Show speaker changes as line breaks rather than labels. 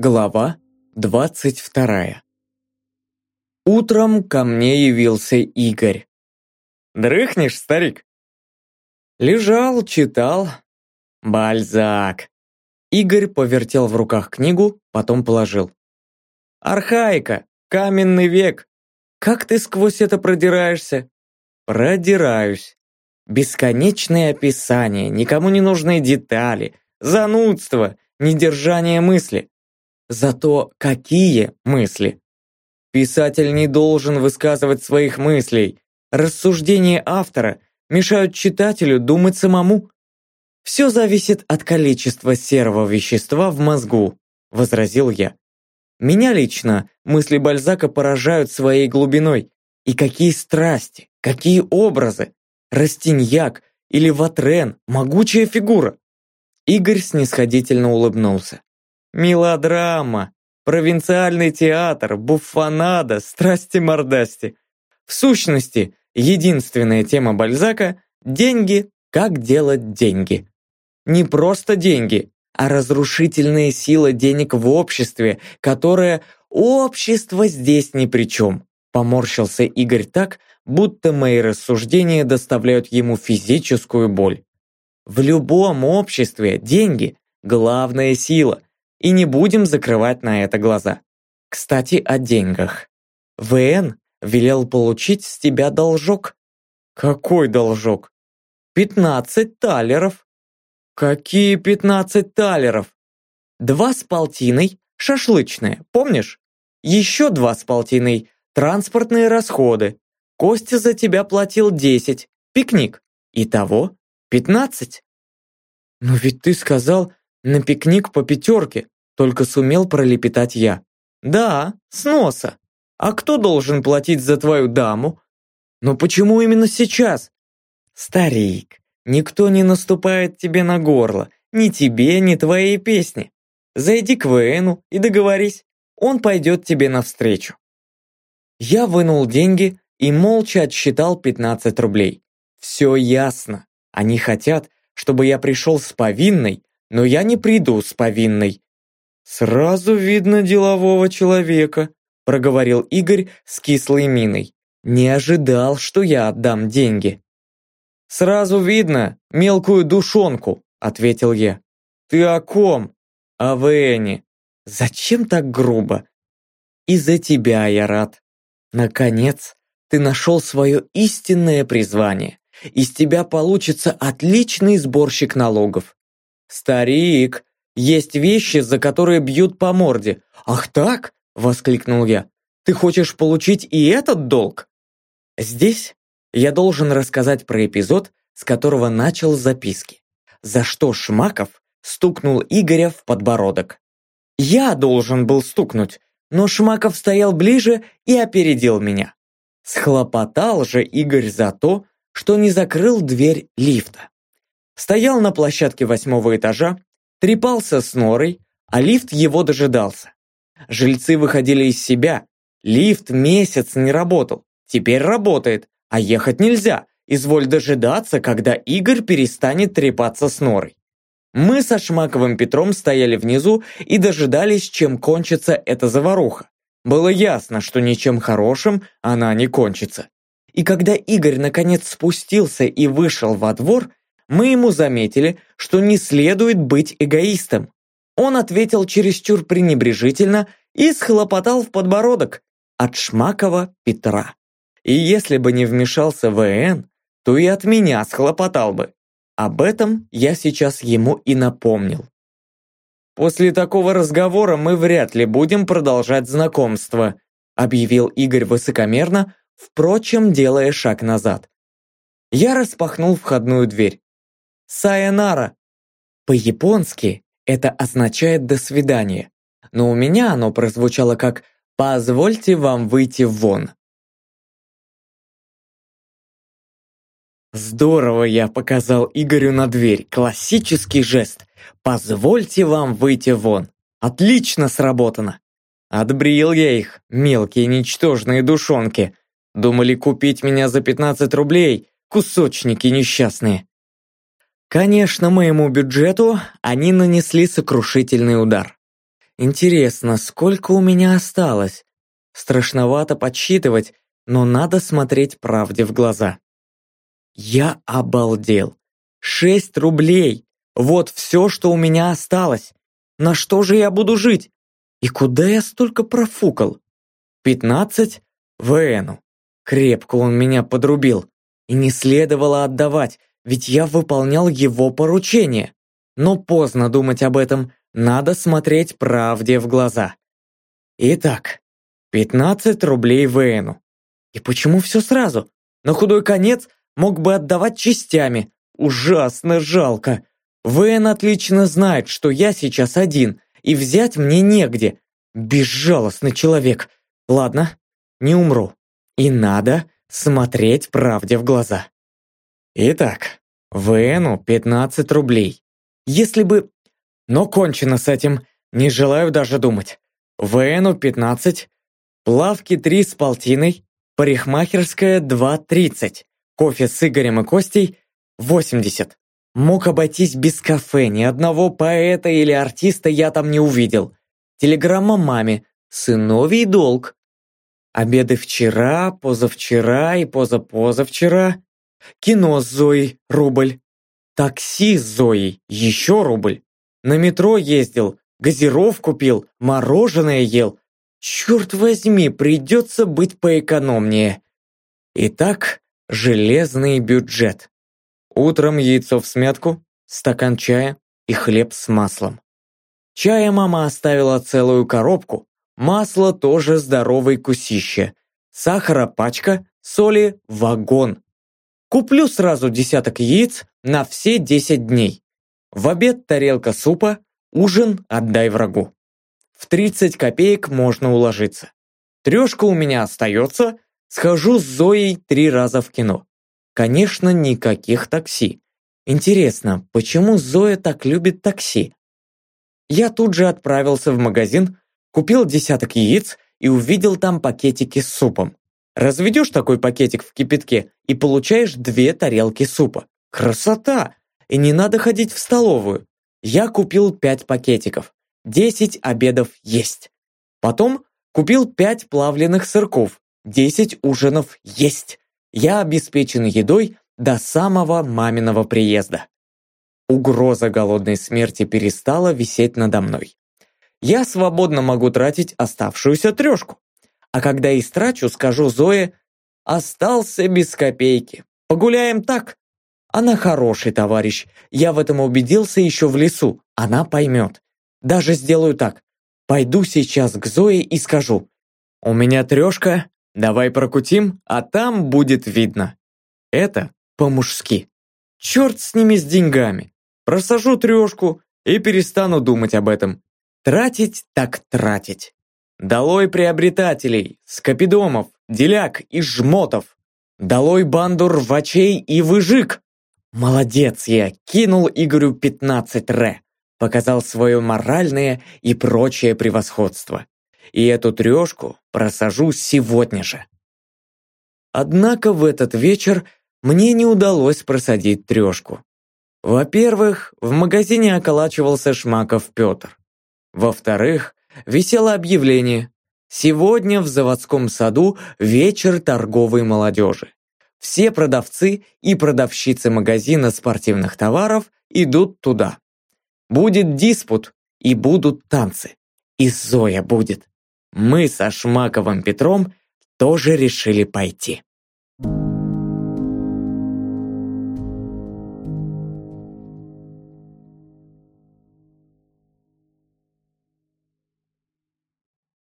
Глава двадцать вторая. Утром ко мне явился Игорь. «Дрыхнешь, старик?» Лежал, читал. Бальзак. Игорь повертел в руках книгу, потом положил. «Архаика, каменный век. Как ты сквозь это продираешься?» «Продираюсь. Бесконечные описания, никому не нужные детали, занудство, недержание мысли. Зато какие мысли? Писатель не должен высказывать своих мыслей. Рассуждения автора мешают читателю думать самому. Все зависит от количества серого вещества в мозгу, возразил я. Меня лично мысли Бальзака поражают своей глубиной. И какие страсти, какие образы. Растиньяк или Ватрен, могучая фигура. Игорь снисходительно улыбнулся. Мелодрама, провинциальный театр, буфонада, страсти-мордасти. В сущности, единственная тема Бальзака – деньги, как делать деньги. Не просто деньги, а разрушительная сила денег в обществе, которое общество здесь ни при чем. Поморщился Игорь так, будто мои рассуждения доставляют ему физическую боль. В любом обществе деньги – главная сила, и не будем закрывать на это глаза. Кстати, о деньгах. ВН велел получить с тебя должок. Какой должок? Пятнадцать талеров. Какие пятнадцать талеров? Два с полтиной, шашлычные, помнишь? Еще два с полтиной, транспортные расходы. Костя за тебя платил десять, пикник. Итого пятнадцать. Но ведь ты сказал, на пикник по пятерке, только сумел пролепетать я. Да, с носа. А кто должен платить за твою даму? Но почему именно сейчас? Старик, никто не наступает тебе на горло. Ни тебе, ни твоей песни. Зайди к Вэну и договорись. Он пойдет тебе навстречу. Я вынул деньги и молча отсчитал 15 рублей. Все ясно. Они хотят, чтобы я пришел с повинной но я не приду с повинной». «Сразу видно делового человека», проговорил Игорь с кислой миной. «Не ожидал, что я отдам деньги». «Сразу видно мелкую душонку», ответил я. «Ты о ком?» «О Вене». «Зачем так грубо?» «Из-за тебя я рад. Наконец, ты нашел свое истинное призвание. Из тебя получится отличный сборщик налогов. «Старик, есть вещи, за которые бьют по морде». «Ах так?» – воскликнул я. «Ты хочешь получить и этот долг?» Здесь я должен рассказать про эпизод, с которого начал записки. За что Шмаков стукнул Игоря в подбородок. Я должен был стукнуть, но Шмаков стоял ближе и опередил меня. Схлопотал же Игорь за то, что не закрыл дверь лифта стоял на площадке восьмого этажа, трепался с норой, а лифт его дожидался. Жильцы выходили из себя. Лифт месяц не работал, теперь работает, а ехать нельзя. Изволь дожидаться, когда Игорь перестанет трепаться с норой. Мы со Шмаковым Петром стояли внизу и дожидались, чем кончится эта заваруха. Было ясно, что ничем хорошим она не кончится. И когда Игорь наконец спустился и вышел во двор, мы ему заметили, что не следует быть эгоистом. Он ответил чересчур пренебрежительно и схлопотал в подбородок от Шмакова Петра. И если бы не вмешался ВН, то и от меня схлопотал бы. Об этом я сейчас ему и напомнил. «После такого разговора мы вряд ли будем продолжать знакомство», объявил Игорь высокомерно, впрочем, делая шаг назад. Я распахнул входную дверь. «Сайонара». По-японски это означает «до свидания», но у меня оно прозвучало как «позвольте вам выйти вон». Здорово я показал Игорю на дверь. Классический жест. Позвольте вам выйти вон. Отлично сработано. Отбрил я их, мелкие ничтожные душонки. Думали купить меня за 15 рублей, кусочники несчастные. Конечно, моему бюджету они нанесли сокрушительный удар. Интересно, сколько у меня осталось? Страшновато подсчитывать, но надо смотреть правде в глаза. Я обалдел. Шесть рублей! Вот все, что у меня осталось. На что же я буду жить? И куда я столько профукал? Пятнадцать? Вену. Крепко он меня подрубил. И не следовало отдавать, ведь я выполнял его поручение. Но поздно думать об этом, надо смотреть правде в глаза. Итак, 15 рублей Вену. И почему все сразу? На худой конец мог бы отдавать частями. Ужасно жалко. Вен отлично знает, что я сейчас один, и взять мне негде. Безжалостный человек. Ладно, не умру. И надо смотреть правде в глаза. Итак, Вену 15 рублей. Если бы... Но кончено с этим, не желаю даже думать. Вену 15, плавки 3 с полтиной, парикмахерская 2.30, кофе с Игорем и Костей 80. Мог обойтись без кафе, ни одного поэта или артиста я там не увидел. Телеграмма маме, сыновий долг. Обеды вчера, позавчера и позапозавчера. Кино с Зоей, рубль. Такси с Зоей, еще рубль. На метро ездил, газировку пил, мороженое ел. Черт возьми, придется быть поэкономнее. Итак, железный бюджет. Утром яйцо в смятку, стакан чая и хлеб с маслом. Чая мама оставила целую коробку, масло тоже здоровый кусище, сахара пачка, соли вагон. Куплю сразу десяток яиц на все десять дней. В обед тарелка супа, ужин отдай врагу. В 30 копеек можно уложиться. Трешка у меня остается, схожу с Зоей три раза в кино. Конечно, никаких такси. Интересно, почему Зоя так любит такси? Я тут же отправился в магазин, купил десяток яиц и увидел там пакетики с супом. Разведешь такой пакетик в кипятке и получаешь две тарелки супа. Красота! И не надо ходить в столовую. Я купил пять пакетиков. Десять обедов есть. Потом купил пять плавленых сырков. Десять ужинов есть я обеспечен едой до самого маминого приезда. Угроза голодной смерти перестала висеть надо мной. Я свободно могу тратить оставшуюся трешку. А когда истрачу, скажу Зое, остался без копейки. Погуляем так. Она хороший товарищ. Я в этом убедился еще в лесу. Она поймет. Даже сделаю так. Пойду сейчас к Зое и скажу. У меня трешка, Давай прокутим, а там будет видно. Это по-мужски. Черт с ними с деньгами. Просажу трешку и перестану думать об этом. Тратить так тратить. Долой приобретателей, скопидомов, деляк и жмотов. Долой банду рвачей и выжик. Молодец я, кинул Игорю 15 ре. Показал свое моральное и прочее превосходство и эту трешку просажу сегодня же. Однако в этот вечер мне не удалось просадить трешку. Во-первых, в магазине околачивался Шмаков Петр. Во-вторых, висело объявление «Сегодня в заводском саду вечер торговой молодежи. Все продавцы и продавщицы магазина спортивных товаров идут туда. Будет диспут и будут танцы. И Зоя будет мы со Шмаковым Петром тоже решили пойти.